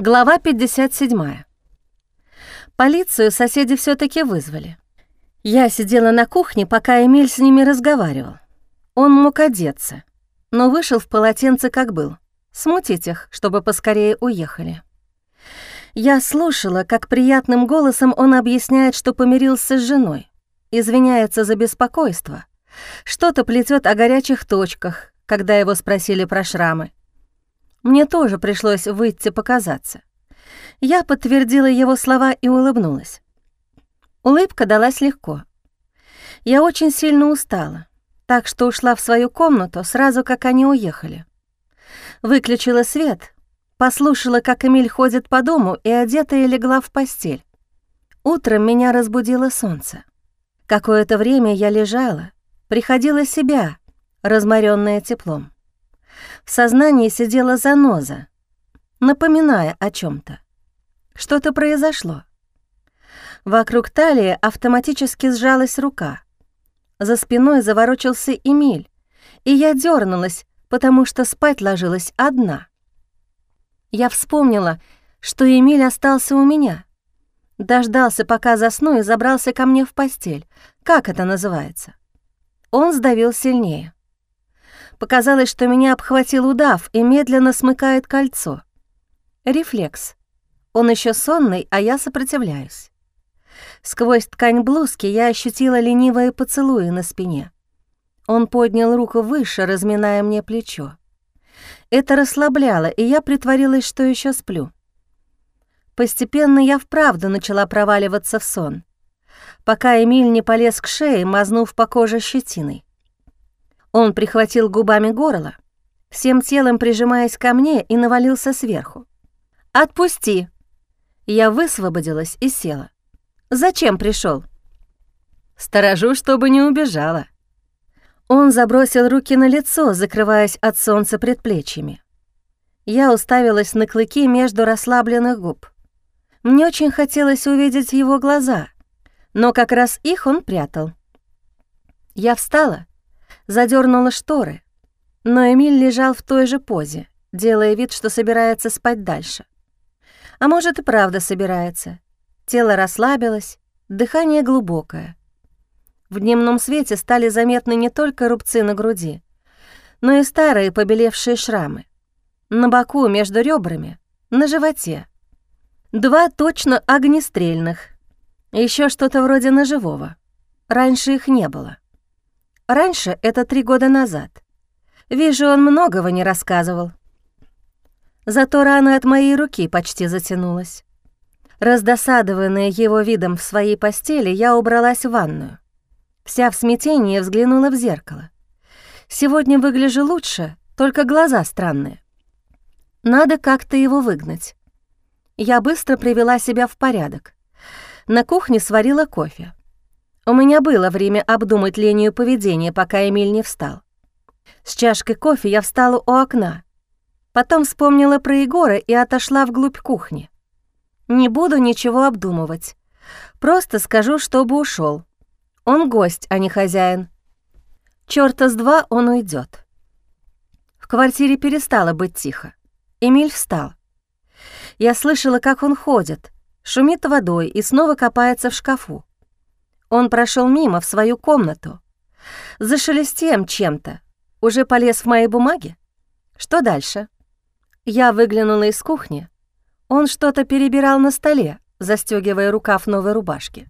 Глава 57. Полицию соседи все таки вызвали. Я сидела на кухне, пока Эмиль с ними разговаривал. Он мог одеться, но вышел в полотенце, как был. Смутить их, чтобы поскорее уехали. Я слушала, как приятным голосом он объясняет, что помирился с женой, извиняется за беспокойство, что-то плетет о горячих точках, когда его спросили про шрамы, мне тоже пришлось выйти показаться. Я подтвердила его слова и улыбнулась. Улыбка далась легко. Я очень сильно устала, так что ушла в свою комнату сразу, как они уехали. Выключила свет, послушала, как Эмиль ходит по дому и одетая легла в постель. Утром меня разбудило солнце. Какое-то время я лежала, приходила себя, разморенная теплом. В сознании сидела заноза, напоминая о чем то Что-то произошло. Вокруг талии автоматически сжалась рука. За спиной заворочился Эмиль, и я дернулась, потому что спать ложилась одна. Я вспомнила, что Эмиль остался у меня. Дождался, пока засну, и забрался ко мне в постель. Как это называется? Он сдавил сильнее. Показалось, что меня обхватил удав и медленно смыкает кольцо. Рефлекс. Он еще сонный, а я сопротивляюсь. Сквозь ткань блузки я ощутила ленивые поцелуи на спине. Он поднял руку выше, разминая мне плечо. Это расслабляло, и я притворилась, что еще сплю. Постепенно я вправду начала проваливаться в сон, пока Эмиль не полез к шее, мазнув по коже щетиной. Он прихватил губами горло, всем телом прижимаясь ко мне и навалился сверху. «Отпусти!» Я высвободилась и села. «Зачем пришел? «Сторожу, чтобы не убежала». Он забросил руки на лицо, закрываясь от солнца предплечьями. Я уставилась на клыки между расслабленных губ. Мне очень хотелось увидеть его глаза, но как раз их он прятал. Я встала задернула шторы, но Эмиль лежал в той же позе, делая вид, что собирается спать дальше. А может, и правда собирается. Тело расслабилось, дыхание глубокое. В дневном свете стали заметны не только рубцы на груди, но и старые побелевшие шрамы. На боку, между ребрами, на животе. Два точно огнестрельных. Еще что-то вроде ножевого. Раньше их не было. Раньше это три года назад. Вижу, он многого не рассказывал. Зато рана от моей руки почти затянулась. Раздосадованная его видом в своей постели, я убралась в ванную. Вся в смятении взглянула в зеркало. Сегодня выгляжу лучше, только глаза странные. Надо как-то его выгнать. Я быстро привела себя в порядок. На кухне сварила кофе. У меня было время обдумать линию поведения, пока Эмиль не встал. С чашкой кофе я встала у окна. Потом вспомнила про Егора и отошла вглубь кухни. Не буду ничего обдумывать. Просто скажу, чтобы ушел. Он гость, а не хозяин. Чёрта с два он уйдет. В квартире перестало быть тихо. Эмиль встал. Я слышала, как он ходит, шумит водой и снова копается в шкафу. Он прошел мимо в свою комнату. Зашелестем чем-то. Уже полез в мои бумаги? Что дальше? Я выглянула из кухни. Он что-то перебирал на столе, застегивая рукав новой рубашки.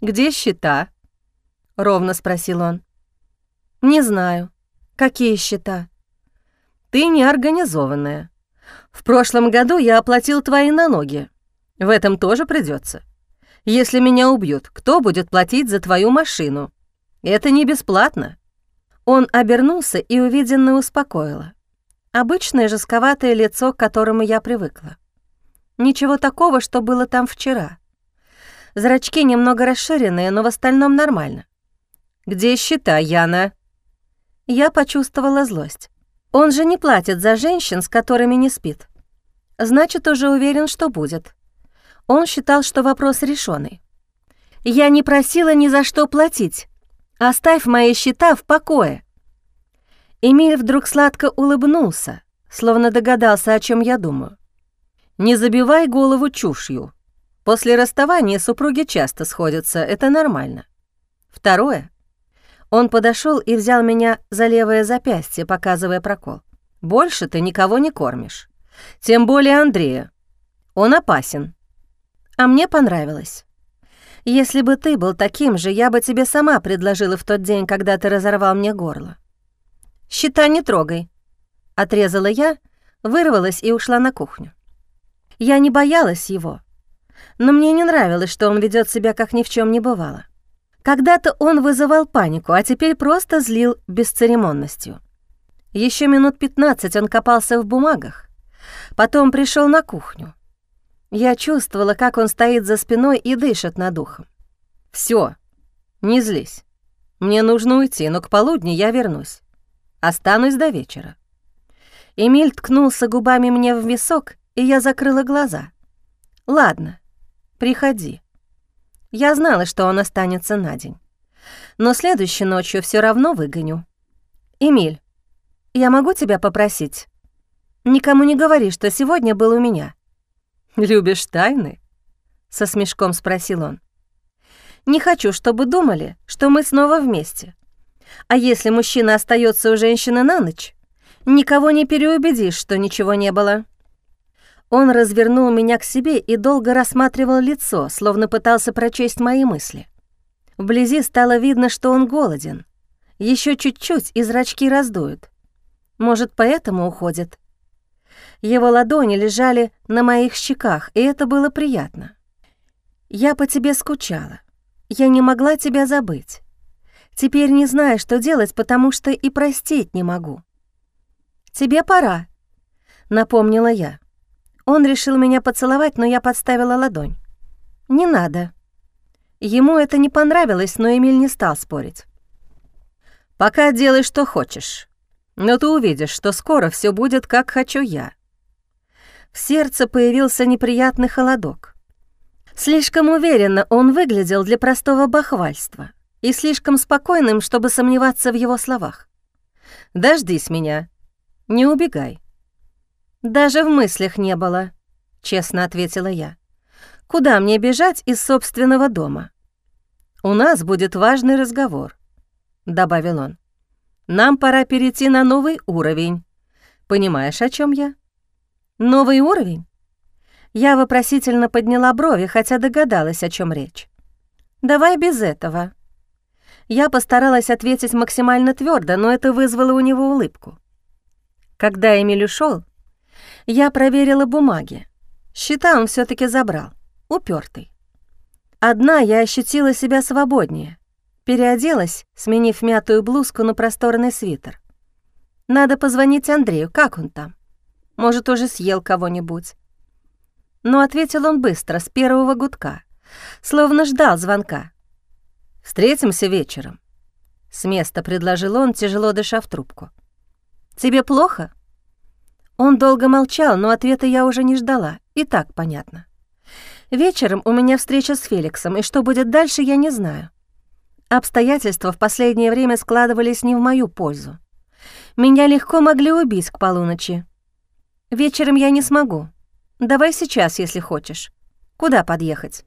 «Где счета?» — ровно спросил он. «Не знаю. Какие счета?» «Ты неорганизованная. В прошлом году я оплатил твои налоги. В этом тоже придется. Если меня убьют, кто будет платить за твою машину? Это не бесплатно». Он обернулся и увиденно успокоило. Обычное жестковатое лицо, к которому я привыкла. Ничего такого, что было там вчера. Зрачки немного расширенные, но в остальном нормально. «Где счета, Яна?» Я почувствовала злость. Он же не платит за женщин, с которыми не спит. Значит, уже уверен, что будет. Он считал, что вопрос решенный. «Я не просила ни за что платить. Оставь мои счета в покое». Эмиль вдруг сладко улыбнулся, словно догадался, о чем я думаю. Не забивай голову чушью. После расставания супруги часто сходятся, это нормально. Второе. Он подошел и взял меня за левое запястье, показывая прокол. Больше ты никого не кормишь. Тем более Андрея. Он опасен. А мне понравилось. Если бы ты был таким же, я бы тебе сама предложила в тот день, когда ты разорвал мне горло. Счета не трогай. Отрезала я, вырвалась и ушла на кухню. Я не боялась его, но мне не нравилось, что он ведет себя, как ни в чем не бывало. Когда-то он вызывал панику, а теперь просто злил бесцеремонностью. Еще минут пятнадцать он копался в бумагах, потом пришел на кухню. Я чувствовала, как он стоит за спиной и дышит над ухом. Все, не злись. Мне нужно уйти, но к полудню я вернусь. Останусь до вечера». Эмиль ткнулся губами мне в висок, и я закрыла глаза. «Ладно, приходи». Я знала, что он останется на день. Но следующей ночью все равно выгоню. «Эмиль, я могу тебя попросить? Никому не говори, что сегодня был у меня. «Любишь тайны?» — со смешком спросил он. «Не хочу, чтобы думали, что мы снова вместе. А если мужчина остается у женщины на ночь, никого не переубедишь, что ничего не было». Он развернул меня к себе и долго рассматривал лицо, словно пытался прочесть мои мысли. Вблизи стало видно, что он голоден. Еще чуть-чуть, и зрачки раздуют. Может, поэтому уходит. Его ладони лежали на моих щеках, и это было приятно. «Я по тебе скучала. Я не могла тебя забыть. Теперь не знаю, что делать, потому что и простить не могу». «Тебе пора», — напомнила я. Он решил меня поцеловать, но я подставила ладонь. «Не надо». Ему это не понравилось, но Эмиль не стал спорить. «Пока делай, что хочешь. Но ты увидишь, что скоро все будет, как хочу я. В сердце появился неприятный холодок. Слишком уверенно он выглядел для простого бахвальства и слишком спокойным, чтобы сомневаться в его словах. «Дождись меня, не убегай». «Даже в мыслях не было», — честно ответила я. «Куда мне бежать из собственного дома?» «У нас будет важный разговор», — добавил он. «Нам пора перейти на новый уровень. Понимаешь, о чем я?» Новый уровень? Я вопросительно подняла брови, хотя догадалась, о чем речь. Давай без этого. Я постаралась ответить максимально твердо, но это вызвало у него улыбку. Когда Эмиль ушел, я проверила бумаги. Счета он все таки забрал, упертый. Одна я ощутила себя свободнее. Переоделась, сменив мятую блузку на просторный свитер. Надо позвонить Андрею, как он там? Может, уже съел кого-нибудь. Но ответил он быстро, с первого гудка, словно ждал звонка. «Встретимся вечером», — с места предложил он, тяжело дыша в трубку. «Тебе плохо?» Он долго молчал, но ответа я уже не ждала, и так понятно. Вечером у меня встреча с Феликсом, и что будет дальше, я не знаю. Обстоятельства в последнее время складывались не в мою пользу. Меня легко могли убить к полуночи, Вечером я не смогу. Давай сейчас, если хочешь. Куда подъехать?